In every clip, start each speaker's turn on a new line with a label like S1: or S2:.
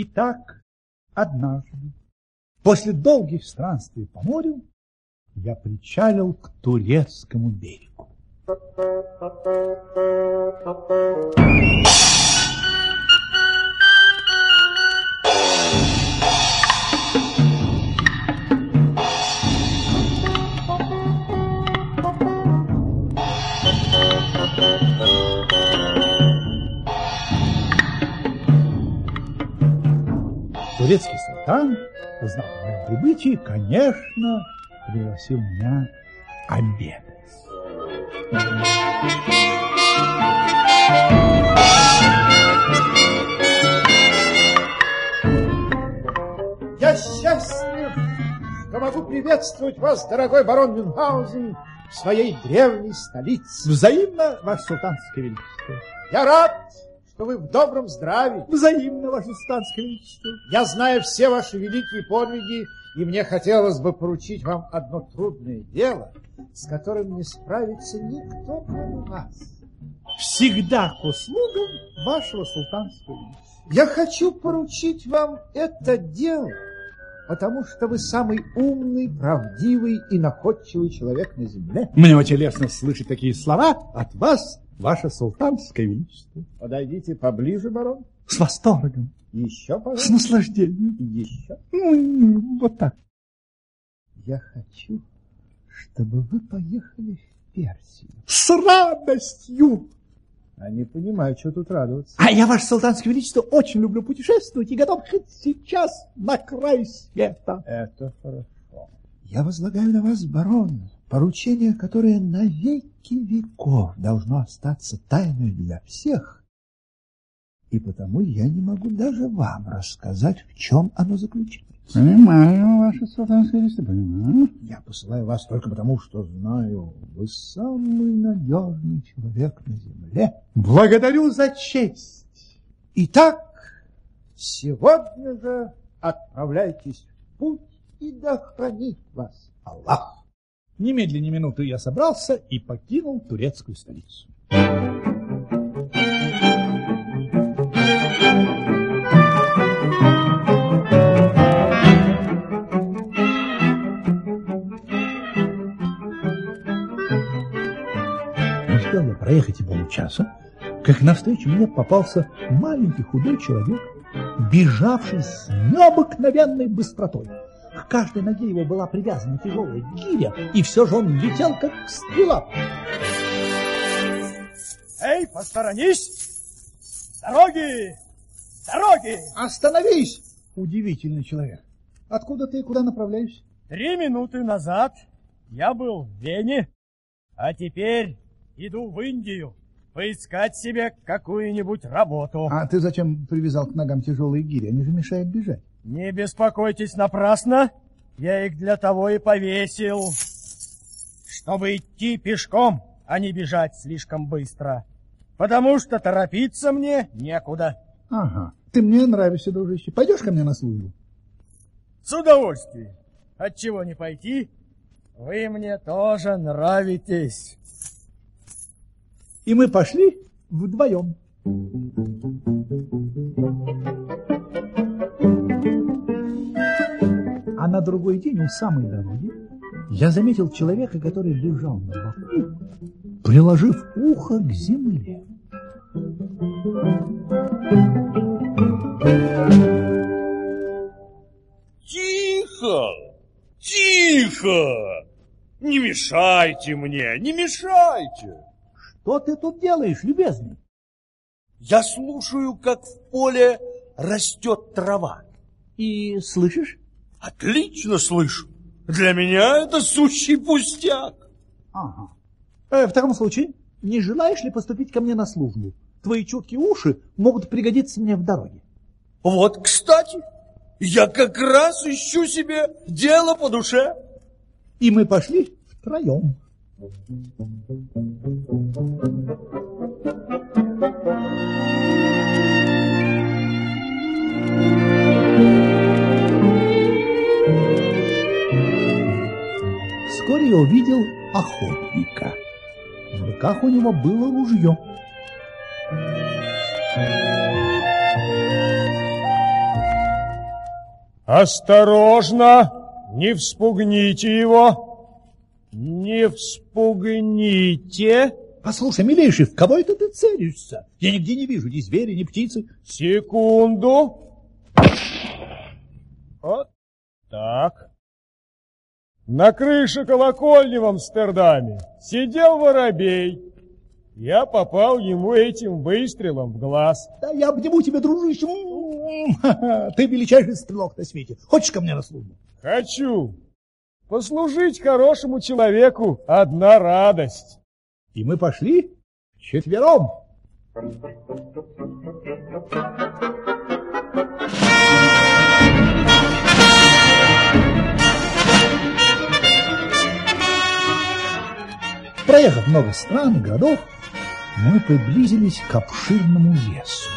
S1: Итак, однажды, после долгих странствий по морю, я причалил к турецкому берегу. Турецкий султан, узнав о моем прибытии, конечно, пригласил меня обедать. Я счастлив, что могу приветствовать вас, дорогой барон Мюнхгаузен, в своей древней столице.
S2: Взаимно, ваше султанское величество.
S1: Я рад, что вы в добром здравии.
S2: Взаимно, ваше султанское величество.
S1: Я знаю все ваши великие подвиги, и мне хотелось бы поручить вам одно трудное дело, с которым не справится никто, кроме вас.
S2: Всегда к услугам вашего султанского величества.
S1: Я хочу поручить вам это дело, потому что вы самый умный, правдивый и находчивый человек на земле.
S2: Мне очень лестно слышать такие слова от вас, ваше султанское величество.
S1: Подойдите поближе, барон.
S2: С восторгом.
S1: Еще, пожалуйста.
S2: С наслаждением.
S1: Еще.
S2: Ну, вот так.
S1: Я хочу, чтобы вы поехали в Персию.
S2: С радостью.
S1: А не понимаю, что тут радоваться.
S2: А я, ваше султанское величество, очень люблю путешествовать и готов хоть сейчас на край света.
S1: Это хорошо. Я возлагаю на вас, барон, поручение, которое на веки веков должно остаться тайной для всех, и потому я не могу даже вам рассказать, в чем оно заключается.
S2: Понимаю, ваше величество, понимаю.
S1: Я посылаю вас только потому, что знаю, вы самый надежный человек на земле.
S2: Благодарю за честь.
S1: Итак, сегодня же отправляйтесь в путь, и да хранит вас Аллах.
S2: Немедленно минуты я собрался и покинул турецкую столицу.
S1: Успел проехать и получаса, как навстречу мне попался маленький худой человек, бежавший с необыкновенной быстротой. К каждой ноге его была привязана тяжелая гиря, и все же он летел, как стрела.
S3: Эй, посторонись! Дороги! Дороги!
S1: Остановись, удивительный человек. Откуда ты и куда направляешься?
S3: Три минуты назад я был в Вене, а теперь иду в Индию поискать себе какую-нибудь работу.
S1: А ты зачем привязал к ногам тяжелые гири? Они же мешают бежать.
S3: Не беспокойтесь напрасно, я их для того и повесил, чтобы идти пешком, а не бежать слишком быстро, потому что торопиться мне некуда.
S1: Ага, ты мне нравишься, дружище. Пойдешь ко мне на службу?
S3: С удовольствием. Отчего не пойти? Вы мне тоже нравитесь.
S1: И мы пошли вдвоем. А на другой день у самой дороги я заметил человека, который лежал на боку, приложив ухо к земле.
S4: Тихо! Тихо! Не мешайте мне, не мешайте!
S1: Что ты тут делаешь, любезный?
S4: Я слушаю, как в поле растет трава.
S1: И слышишь?
S4: Отлично слышу. Для меня это сущий пустяк.
S1: Ага. Э, в таком случае, не желаешь ли поступить ко мне на службу? Твои чуткие уши могут пригодиться мне в дороге.
S4: Вот, кстати, я как раз ищу себе дело по душе.
S1: И мы пошли втроем. Вскоре я увидел охотника. В руках у него было ружье.
S5: Осторожно! Не вспугните его! Не вспугните!
S2: Послушай, милейший, в кого это ты целишься? Я нигде не вижу ни звери, ни птицы.
S5: Секунду. Вот так. На крыше колокольни в Амстердаме сидел воробей. Я попал ему этим выстрелом в глаз.
S2: Да я обниму тебя, дружище. Ты величайший стрелок на свете. Хочешь ко мне на службу?
S5: Хочу. Послужить хорошему человеку одна радость.
S2: И мы пошли четвером. Проехав много стран и городов, мы приблизились к обширному лесу.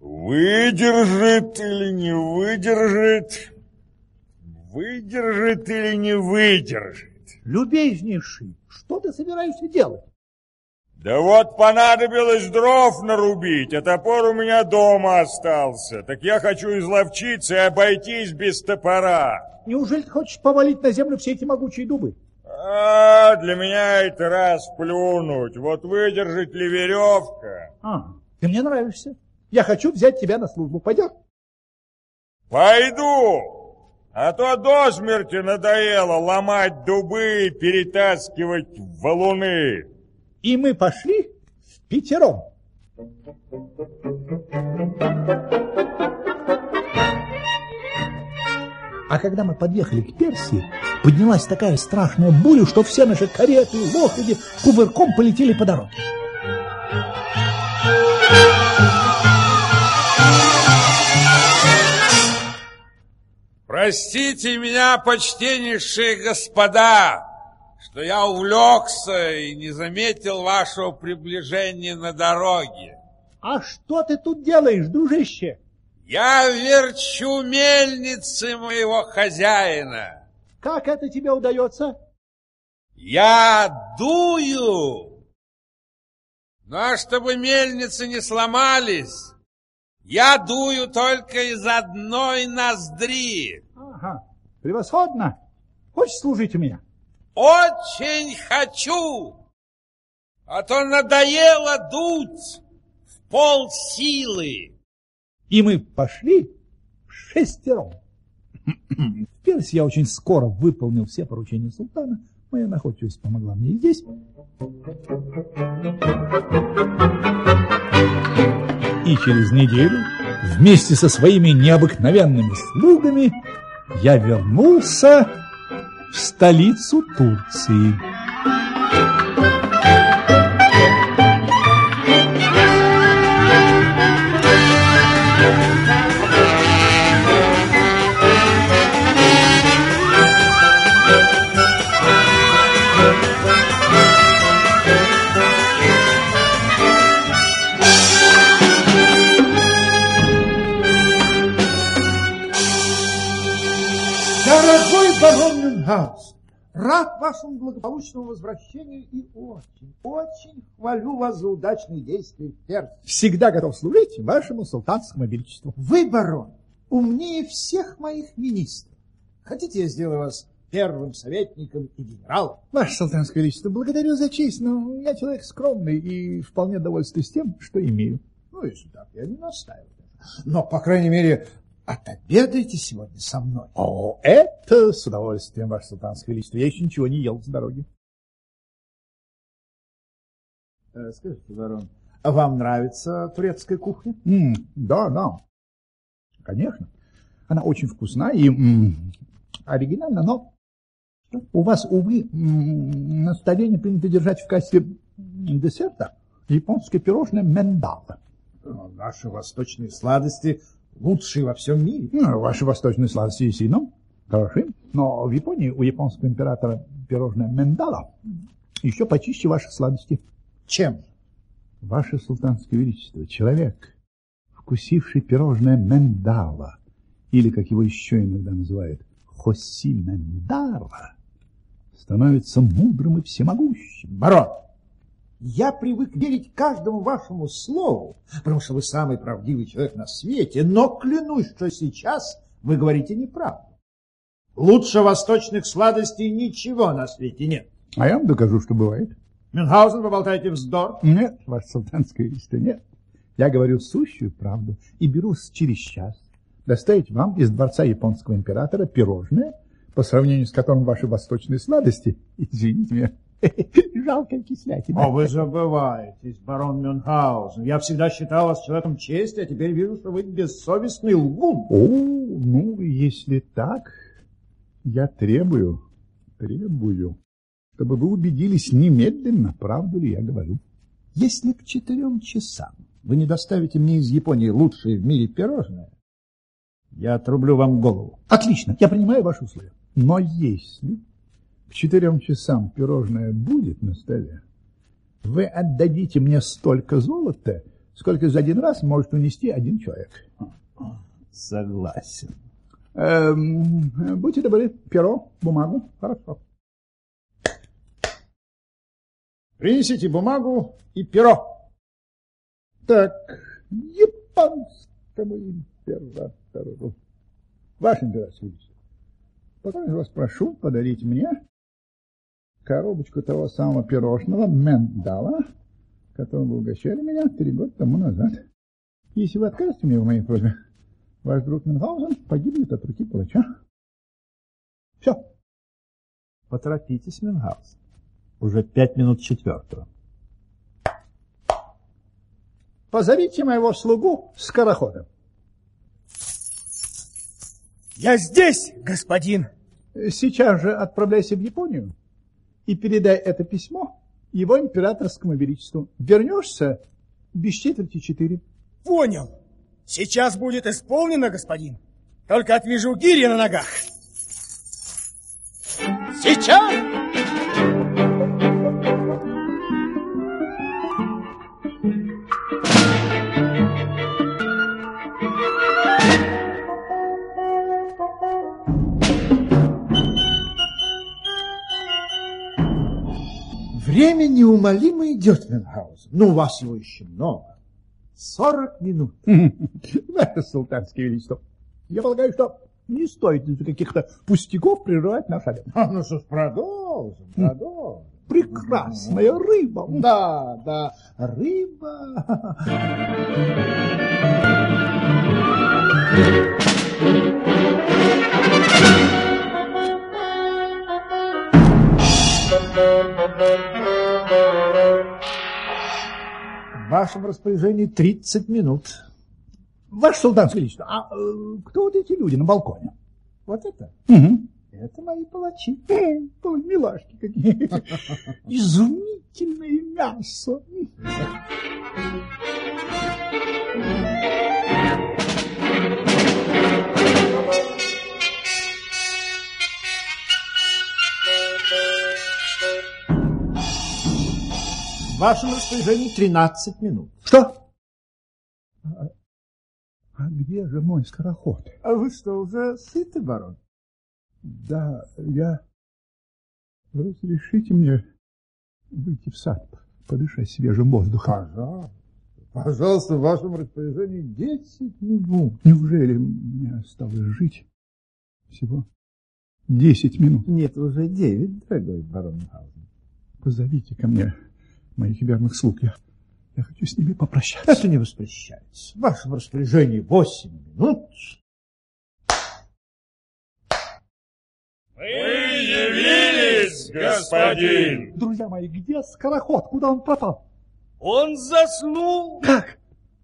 S6: Выдержит или не выдержит? Выдержит или не выдержит?
S2: Любезнейший, что ты собираешься делать?
S6: Да вот понадобилось дров нарубить, а топор у меня дома остался. Так я хочу изловчиться и обойтись без топора.
S2: Неужели ты хочешь повалить на землю все эти могучие дубы?
S6: А, для меня это раз плюнуть. Вот выдержит ли веревка?
S2: А, ты мне нравишься. Я хочу взять тебя на службу. Пойдем?
S6: Пойду. А то до смерти надоело ломать дубы и перетаскивать валуны.
S2: И мы пошли в пятером. А когда мы подъехали к Персии, поднялась такая страшная буря, что все наши кареты и лошади кувырком полетели по дороге.
S7: Простите меня, почтеннейшие господа, что я увлекся и не заметил вашего приближения на дороге.
S2: А что ты тут делаешь, дружище?
S7: Я верчу мельницы моего хозяина.
S2: Как это тебе удается?
S7: Я дую. Ну а чтобы мельницы не сломались, я дую только из одной ноздри.
S2: Ага, превосходно. Хочешь служить у меня?
S7: Очень хочу, а то надоело дуть в пол силы.
S2: И мы пошли шестером. В Персии я очень скоро выполнил все поручения султана. Моя находчивость помогла мне и здесь. И через неделю вместе со своими необыкновенными слугами я вернулся в столицу Турции.
S1: Мюнхгаус, рад вашему благополучному возвращению и очень, очень хвалю вас за удачные действия в Персии.
S2: Всегда готов служить вашему султанскому величеству.
S1: Вы, барон, умнее всех моих министров. Хотите, я сделаю вас первым советником и генералом?
S2: Ваше султанское величество, благодарю за честь, но я человек скромный и вполне довольствуюсь тем, что имею.
S1: Ну, если так, я не настаиваю. Но, по крайней мере, отобедайте сегодня со мной.
S2: О, это с удовольствием, ваше султанское величество. Я еще ничего не ел с дороги.
S1: Э, Скажите, барон, а вам нравится турецкая кухня?
S2: М, да, да, конечно. Она очень вкусна и м, оригинальна, но у вас, увы, м, на столе не принято держать в качестве десерта японское пирожное мендала.
S1: Наши восточные сладости лучшие во всем мире.
S2: Ну, ваши восточные сладости действительно хороши, но в Японии у японского императора пирожное мендала еще почище ваших сладостей.
S1: Чем?
S2: Ваше султанское величество, человек, вкусивший пирожное мендала, или, как его еще иногда называют, хоси мендала, становится мудрым и всемогущим.
S1: Барон, Я привык верить каждому вашему слову, потому что вы самый правдивый человек на свете, но клянусь, что сейчас вы говорите неправду. Лучше восточных сладостей ничего на свете нет.
S2: А я вам докажу, что бывает.
S1: Мюнхгаузен, вы болтаете вздор?
S2: Нет, ваше султанское величество, нет. Я говорю сущую правду и берусь через час доставить вам из дворца японского императора пирожное, по сравнению с которым ваши восточные сладости, извините меня, жалкая кислятина.
S1: О, вы забываетесь, барон Мюнхгаузен. Я всегда считал вас человеком чести, а теперь вижу, что вы бессовестный лгун.
S2: О, ну, если так, я требую, требую, чтобы вы убедились немедленно, правду ли я говорю. Если к четырем часам вы не доставите мне из Японии лучшее в мире пирожное,
S1: я отрублю вам голову.
S2: Отлично, я принимаю ваши условия. Но если к четырем часам пирожное будет на столе, вы отдадите мне столько золота, сколько за один раз может унести один человек.
S1: Согласен.
S2: Эм, будьте добры, перо, бумагу. Хорошо.
S1: Принесите бумагу и перо.
S2: Так, японскому императору. Ваше императорское величество, пока я вас прошу подарить мне коробочку того самого пирожного Мендала, которым вы угощали меня три года тому назад. Если вы откажете мне в моей просьбе, ваш друг Мюнхгаузен погибнет от руки палача. Все.
S1: Поторопитесь, Мюнхгаузен. Уже пять минут четвертого.
S2: Позовите моего слугу скорохода.
S5: Я здесь, господин.
S2: Сейчас же отправляйся в Японию и передай это письмо его императорскому величеству. Вернешься без четверти четыре.
S5: Понял. Сейчас будет исполнено, господин. Только отвяжу гири на ногах. Сейчас!
S1: Время неумолимо идет, Мюнхгаузен. Но у вас его еще много. Сорок минут.
S2: Ваше султанское величество, я полагаю, что не стоит из-за каких-то пустяков прерывать наш обед.
S1: А, ну что ж, продолжим, продолжим.
S2: Прекрасная рыба.
S1: Да, да, рыба. В вашем распоряжении 30 минут.
S2: Ваше султанское величество, а э, кто вот эти люди на балконе?
S1: Вот это?
S2: Угу.
S1: Это мои палачи.
S2: Ой, милашки какие. Изумительное мясо.
S1: Вашем распоряжении 13 минут.
S2: Что? А, а где же мой скороход?
S1: А вы что, уже сыты, барон?
S2: Да, я... Разрешите мне выйти в сад, подышать свежим воздухом.
S1: Пожалуйста. Пожалуйста, в вашем распоряжении 10 минут.
S2: Неужели мне осталось жить всего 10 минут?
S1: Нет, уже 9, дорогой барон Мюнхгаузен.
S2: Позовите ко мне моих верных слуг. Я, я хочу с ними попрощаться.
S1: Это не воспрещается. В вашем распоряжении 8 минут.
S6: Вы явились, господин!
S2: Друзья мои, где скороход? Куда он пропал?
S5: Он заснул.
S2: Как?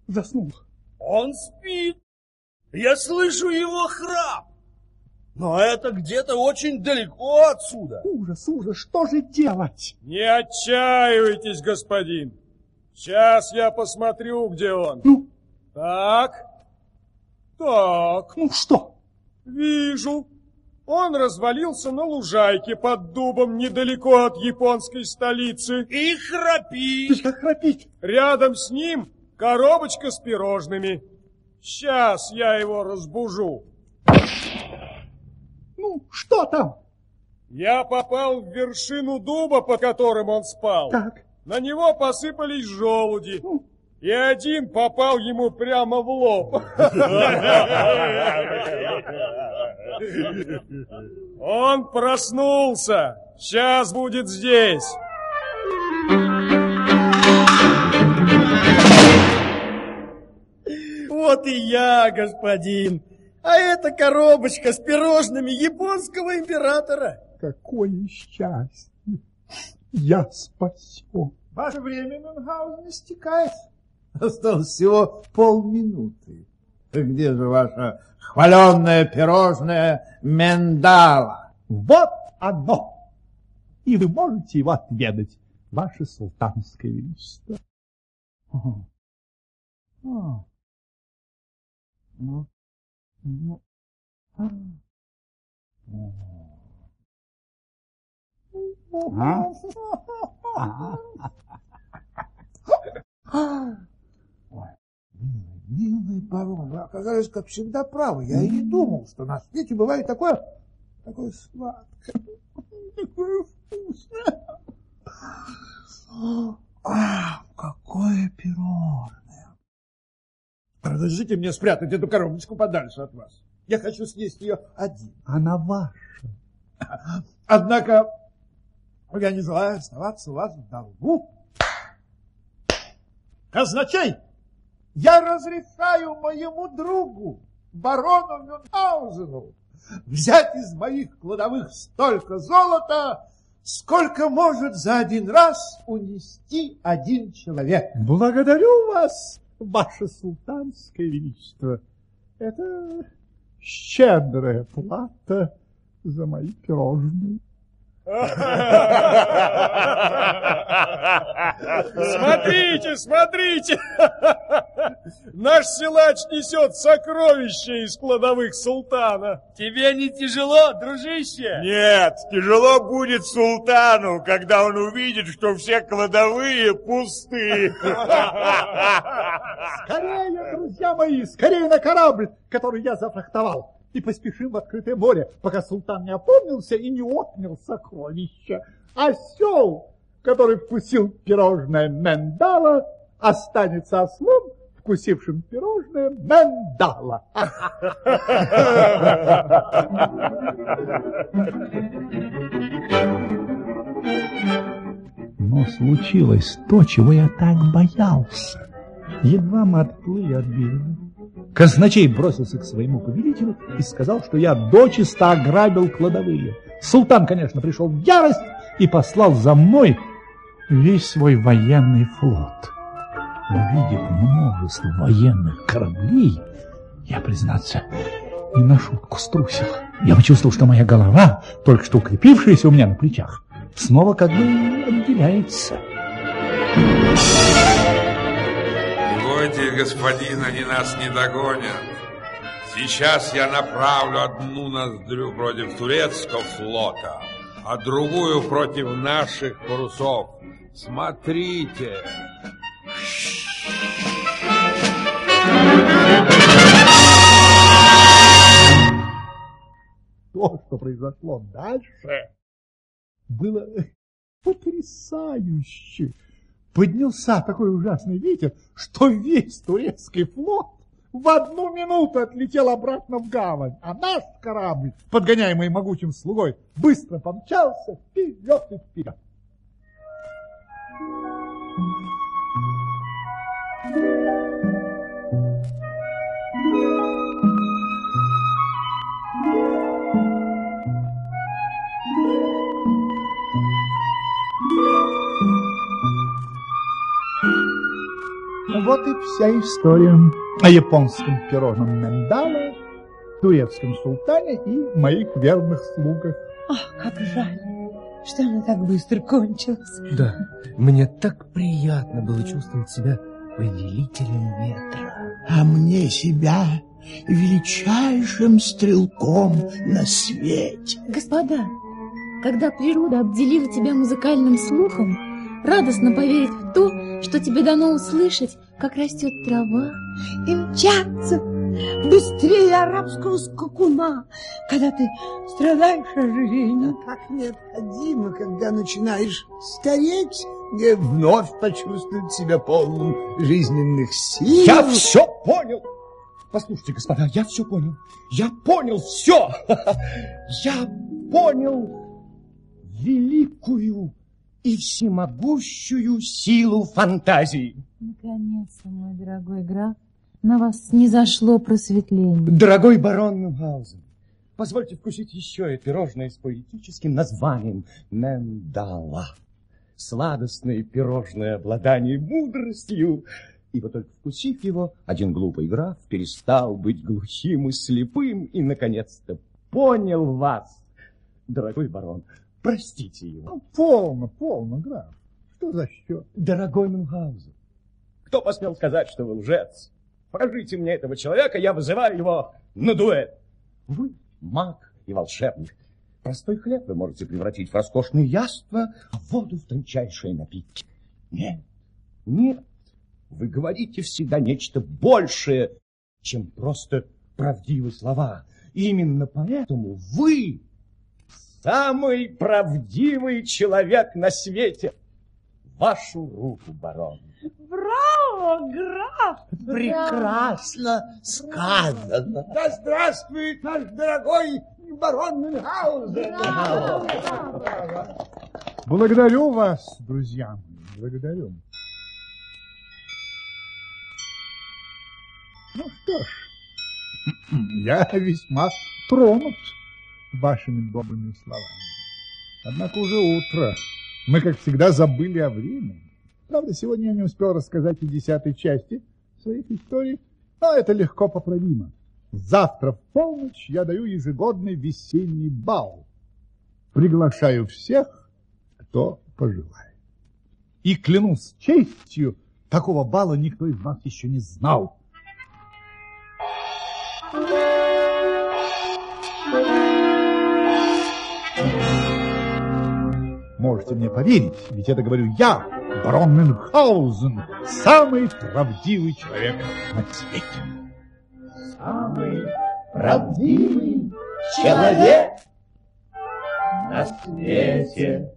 S2: Заснул.
S5: Он спит. Я слышу его храп. Но это где-то очень далеко отсюда.
S2: Ужас, ужас, что же делать?
S6: Не отчаивайтесь, господин. Сейчас я посмотрю, где он.
S2: Ну,
S6: Так, так,
S2: ну что?
S6: вижу. Он развалился на лужайке под дубом недалеко от японской столицы.
S5: И храпит.
S2: как храпить?
S6: Рядом с ним коробочка с пирожными. Сейчас я его разбужу.
S2: Ну, что там?
S6: Я попал в вершину дуба, по которым он спал.
S2: Так.
S5: на него посыпались желуди. И один попал ему прямо в лоб. Он проснулся. Сейчас будет здесь. Вот и я, господин. А это коробочка с пирожными японского императора.
S2: Какое счастье! Я спасен.
S1: Ваше время, Мюнхгаузен, истекает. Осталось всего полминуты. Где же ваше хваленное пирожное Мендала?
S2: Вот оно! И вы можете его отведать, ваше султанское величество. Ага. А. Ну, ну. А.
S1: А? Ой, милый, милый барон, вы оказались, как всегда, правы. Я и не думал, что на свете бывает такое, такое сладкое, такое вкусное. А, какое пирожное! Разрешите мне спрятать эту коробочку подальше от вас. Я хочу съесть ее один.
S2: Она ваша.
S1: Однако я не желаю оставаться у вас в долгу. Казначей, я разрешаю моему другу, барону Мюнхгаузену, взять из моих кладовых столько золота, сколько может за один раз унести один человек.
S2: Благодарю вас, ваше султанское величество. Это щедрая плата за мои пирожные.
S5: Смотрите, смотрите! Наш силач несет сокровища из кладовых султана. Тебе не тяжело, дружище?
S6: Нет, тяжело будет султану, когда он увидит, что все кладовые пусты.
S2: Скорее, друзья мои, скорее на корабль, который я зафрахтовал и поспешим в открытое море, пока султан не опомнился и не отнял сокровища. Осел, который вкусил пирожное Мендала, останется ослом, вкусившим пирожное Мендала. Но случилось то, чего я так боялся. Едва мы отплыли от берега, Казначей бросился к своему повелителю и сказал, что я дочисто ограбил кладовые. Султан, конечно, пришел в ярость и послал за мной весь свой военный флот. Увидев множество военных кораблей, я, признаться, не на шутку струсил. Я почувствовал, что моя голова, только что укрепившаяся у меня на плечах, снова как бы отделяется.
S7: Стойте, господин, они нас не догонят. Сейчас я направлю одну ноздрю против турецкого флота, а другую против наших парусов. Смотрите.
S2: То, что произошло дальше, было потрясающе поднялся такой ужасный ветер, что весь турецкий флот в одну минуту отлетел обратно в гавань, а наш корабль, подгоняемый могучим слугой, быстро помчался вперед и вперед. Вот и вся история о японском пирожном Мендала, турецком султане и моих верных слугах.
S8: Ах, как жаль, что она так быстро кончилась.
S9: Да, мне так приятно было чувствовать себя повелителем ветра.
S10: А мне себя величайшим стрелком на свете.
S11: Господа, когда природа обделила тебя музыкальным слухом, радостно поверить в то, что тебе дано услышать, как растет трава,
S8: и мчаться быстрее арабского скакуна, когда ты страдаешь ожирением.
S10: Как необходимо, когда начинаешь стареть, вновь почувствует себя полным жизненных сил.
S9: Я все понял. Послушайте, господа, я все понял. Я понял все. Я понял великую и всемогущую силу фантазии.
S8: Наконец-то, мой дорогой граф, на вас не зашло просветление.
S9: Дорогой барон Мюнхгаузен, позвольте вкусить еще и пирожное с поэтическим названием Мендала. Сладостное пирожное обладание мудростью. Ибо только вкусив его, один глупый граф перестал быть глухим и слепым и, наконец-то, понял вас. Дорогой барон, простите его.
S2: Ну, полно, полно, граф. Что за счет?
S9: Дорогой Мюнхгаузен, кто посмел сказать, что вы лжец? Покажите мне этого человека, я вызываю его на дуэль. Вы маг и волшебник. Простой хлеб вы можете превратить в роскошные яства, а воду в тончайшие напитки. Нет, нет, вы говорите всегда нечто большее, чем просто правдивые слова. Именно поэтому вы самый правдивый человек на свете. Вашу руку, барон.
S8: Браво, граф!
S10: Прекрасно сказано.
S1: Да здравствует наш дорогой барон Мюнхгаузен.
S2: Благодарю вас, друзья благодарю. Ну что ж, я весьма тронут вашими добрыми словами. Однако уже утро. Мы, как всегда, забыли о времени. Правда, сегодня я не успел рассказать и десятой части своих историй, но это легко поправимо. Завтра в полночь я даю ежегодный весенний бал. Приглашаю всех, кто пожелает. И клянусь честью, такого бала никто из нас еще не знал. Можете мне поверить, ведь это говорю я, барон Мюнхгаузен, самый правдивый человек на свете.
S10: Самый правдивый человек на свете.